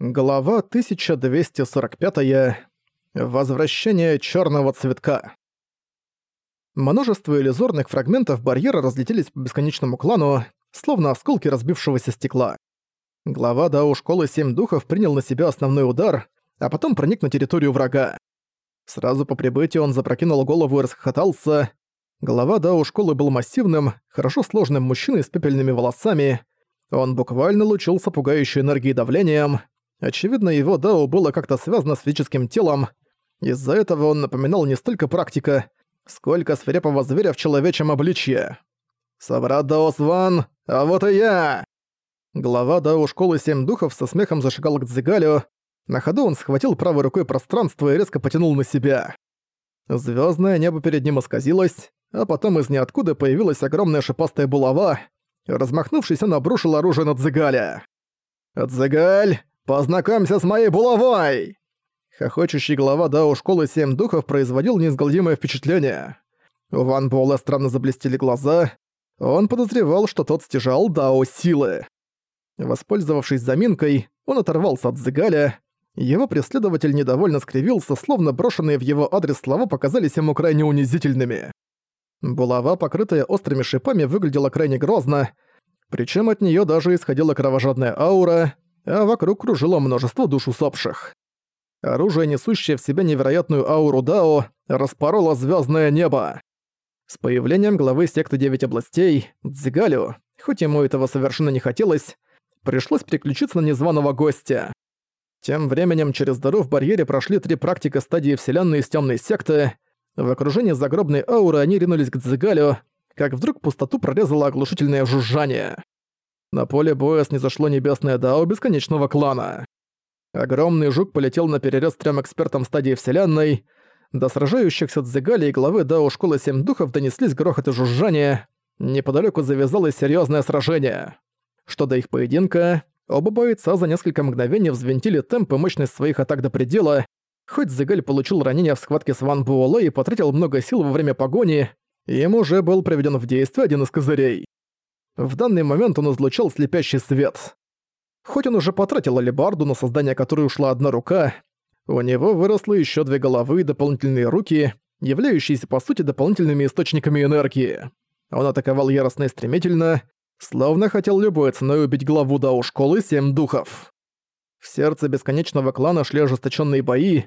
Глава 1245. Возвращение черного цветка. Множество иллюзорных фрагментов барьера разлетелись по бесконечному клану, словно осколки разбившегося стекла. Глава Дао Школы Семь Духов принял на себя основной удар, а потом проник на территорию врага. Сразу по прибытию он запрокинул голову и расхохотался. Глава Дао Школы был массивным, хорошо сложным мужчиной с пепельными волосами. Он буквально лучился пугающей энергией давлением, Очевидно, его дао было как-то связано с физическим телом, из-за этого он напоминал не столько практика, сколько свирепого зверя в человечьем обличье. «Собрат Дао Сван, а вот и я!» Глава Дао Школы Семь Духов со смехом зашагал к Дзигалю. На ходу он схватил правой рукой пространство и резко потянул на себя. Звездное небо перед ним исказилось, а потом из ниоткуда появилась огромная шипастая булава. Размахнувшись, он обрушил оружие на Дзигаля. «Дзигаль, «Познакомься с моей булавой!» Хохочущий глава Дао Школы Семь Духов производил неизгладимое впечатление. У Ван Буэлла странно заблестели глаза. Он подозревал, что тот стяжал Дао силы. Воспользовавшись заминкой, он оторвался от Зигаля. Его преследователь недовольно скривился, словно брошенные в его адрес слова показались ему крайне унизительными. Булава, покрытая острыми шипами, выглядела крайне грозно, причем от нее даже исходила кровожадная аура, а вокруг кружило множество душ усопших. Оружие, несущее в себя невероятную ауру Дао, распороло звездное небо. С появлением главы секты Девять областей, Дзигалю, хоть ему этого совершенно не хотелось, пришлось переключиться на незваного гостя. Тем временем через дыру в барьере прошли три практика стадии Вселенной из темной секты. В окружении загробной ауры они ринулись к Дзигалю, как вдруг пустоту прорезало оглушительное жужжание. На поле боя снизошло небесное Дао бесконечного клана. Огромный жук полетел на перерез трем экспертам стадии Вселенной. До сражающихся Дзигали и главы Дао Школы Семь Духов донеслись грохот и жужжание. Неподалеку завязалось серьезное сражение. Что до их поединка, оба бойца за несколько мгновений взвинтили темп и мощность своих атак до предела. Хоть Зигаль получил ранение в схватке с Ван Буоле и потратил много сил во время погони, им уже был приведен в действие один из козырей. В данный момент он излучал слепящий свет. Хоть он уже потратил алебарду, на создание которой ушла одна рука, у него выросло еще две головы и дополнительные руки, являющиеся по сути дополнительными источниками энергии. Он атаковал яростно и стремительно, словно хотел любой ценой убить главу Дао Школы Семь Духов. В сердце бесконечного клана шли ожесточенные бои,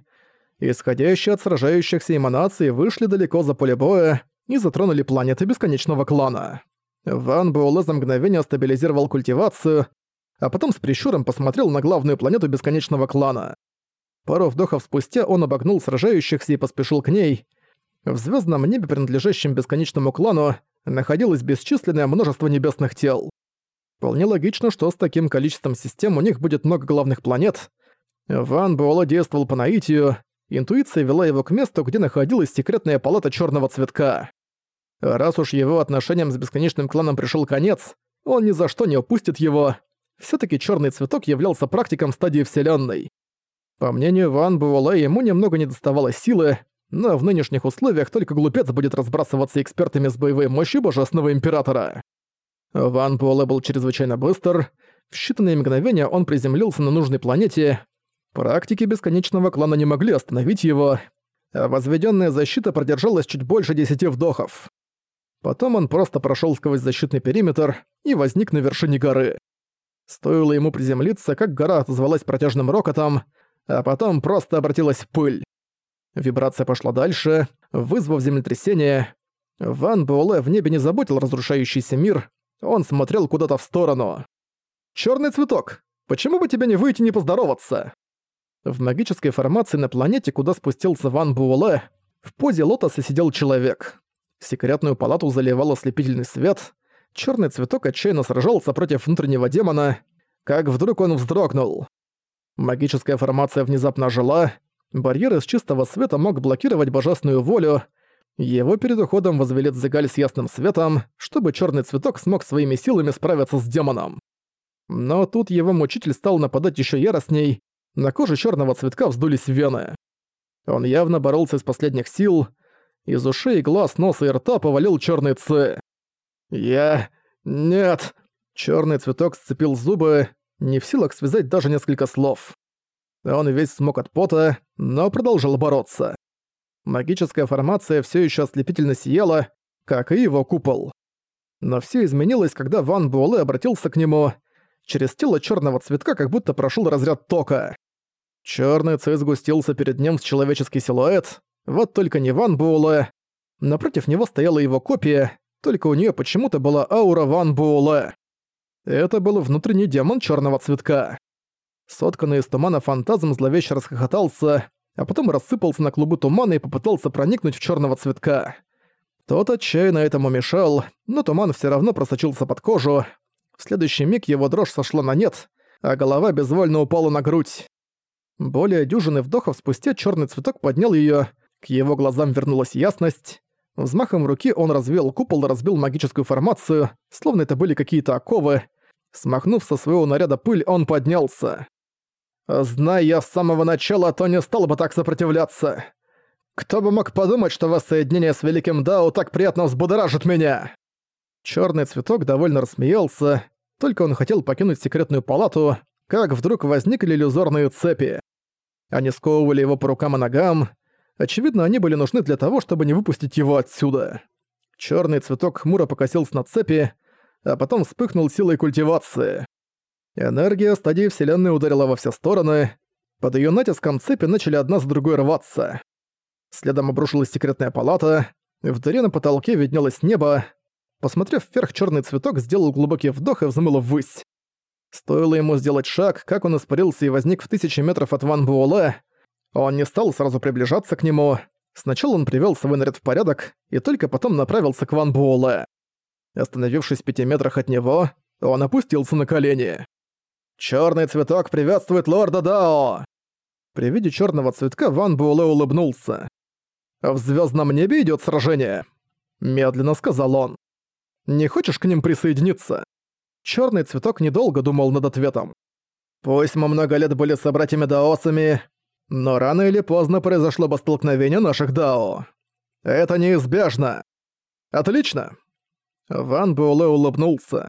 исходящие от сражающихся эманаций вышли далеко за поле боя и затронули планеты бесконечного клана. Ван Буэлэ за мгновение стабилизировал культивацию, а потом с прищуром посмотрел на главную планету Бесконечного Клана. Пару вдохов спустя он обогнул сражающихся и поспешил к ней. В звездном небе, принадлежащем Бесконечному Клану, находилось бесчисленное множество небесных тел. Вполне логично, что с таким количеством систем у них будет много главных планет. Ван Буэлэ действовал по наитию, интуиция вела его к месту, где находилась секретная палата черного цветка. Раз уж его отношениям с бесконечным кланом пришел конец, он ни за что не упустит его. все таки черный цветок являлся практиком стадии Вселенной. По мнению Ван Буэлэ, ему немного не доставало силы, но в нынешних условиях только глупец будет разбрасываться экспертами с боевой мощью Божественного Императора. Ван Буэлэ был чрезвычайно быстр. В считанные мгновения он приземлился на нужной планете. Практики Бесконечного Клана не могли остановить его, а возведенная защита продержалась чуть больше десяти вдохов. Потом он просто прошел сквозь защитный периметр и возник на вершине горы. Стоило ему приземлиться, как гора отозвалась протяжным рокотом, а потом просто обратилась в пыль. Вибрация пошла дальше, вызвав землетрясение. Ван Буэлэ в небе не заботил разрушающийся мир, он смотрел куда-то в сторону. «Чёрный цветок! Почему бы тебе не выйти не поздороваться?» В магической формации на планете, куда спустился Ван Буэлэ, в позе лотоса сидел человек. Секретную палату заливал ослепительный свет. Черный цветок отчаянно сражался против внутреннего демона, как вдруг он вздрогнул. Магическая формация внезапно ожила, барьер из чистого света мог блокировать божественную волю, его перед уходом возвели Дзигаль с ясным светом, чтобы черный цветок смог своими силами справиться с демоном. Но тут его мучитель стал нападать еще яростней, на коже черного цветка вздулись вены. Он явно боролся из последних сил, из ушей, глаз, носа и рта повалил черный ц. «Я... нет...» Черный цветок сцепил зубы, не в силах связать даже несколько слов. Он весь смог от пота, но продолжал бороться. Магическая формация все еще ослепительно сияла, как и его купол. Но все изменилось, когда Ван Буэлэ обратился к нему. Через тело черного цветка как будто прошел разряд тока. Черный цвет сгустился перед ним с человеческий силуэт, вот только не Ван Буэлэ. Напротив него стояла его копия, только у нее почему-то была аура Ван Буэлэ. Это был внутренний демон черного цветка. Сотканный из тумана фантазм зловеще расхохотался, а потом рассыпался на клубы тумана и попытался проникнуть в черного цветка. Тот отчаянно этому мешал, но туман все равно просочился под кожу. В следующий миг его дрожь сошла на нет, а голова безвольно упала на грудь. Более дюжины вдохов спустя черный цветок поднял ее, к его глазам вернулась ясность. Взмахом руки он развел купол и разбил магическую формацию, словно это были какие-то оковы. Смахнув со своего наряда пыль, он поднялся. «Зная я с самого начала, то не стал бы так сопротивляться. Кто бы мог подумать, что воссоединение с Великим Дао так приятно взбудоражит меня?» Чёрный цветок довольно рассмеялся, только он хотел покинуть секретную палату, как вдруг возникли иллюзорные цепи. Они сковывали его по рукам и ногам, Очевидно, они были нужны для того, чтобы не выпустить его отсюда. Черный цветок хмуро покосился на цепи, а потом вспыхнул силой культивации. Энергия стадии Вселенной ударила во все стороны. Под ее натиском цепи начали одна за другой рваться. Следом обрушилась секретная палата. В дыре на потолке виднелось небо. Посмотрев вверх, черный цветок сделал глубокий вдох и взмыл ввысь. Стоило ему сделать шаг, как он испарился и возник в тысячи метров от Ван Буэлэ, он не стал сразу приближаться к нему. Сначала он привел свой наряд в порядок и только потом направился к Ван Буэлэ. Остановившись в пяти метрах от него, он опустился на колени. «Чёрный цветок приветствует лорда Дао!» При виде чёрного цветка Ван Буэлэ улыбнулся. «В звёздном небе идёт сражение», — медленно сказал он. «Не хочешь к ним присоединиться?» Чёрный цветок недолго думал над ответом. «Пусть мы много лет были собратьями-даосами, но рано или поздно произошло бы столкновение наших дао. Это неизбежно. Отлично. Ван Буэлэ улыбнулся.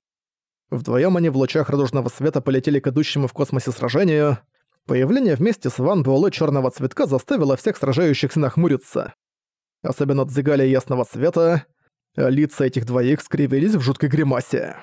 Вдвоем они в лучах радужного света полетели к идущему в космосе сражению. Появление вместе с Ван Буэлэ черного цветка заставило всех сражающихся нахмуриться. Особенно Дзигаля ясного света. Лица этих двоих скривились в жуткой гримасе.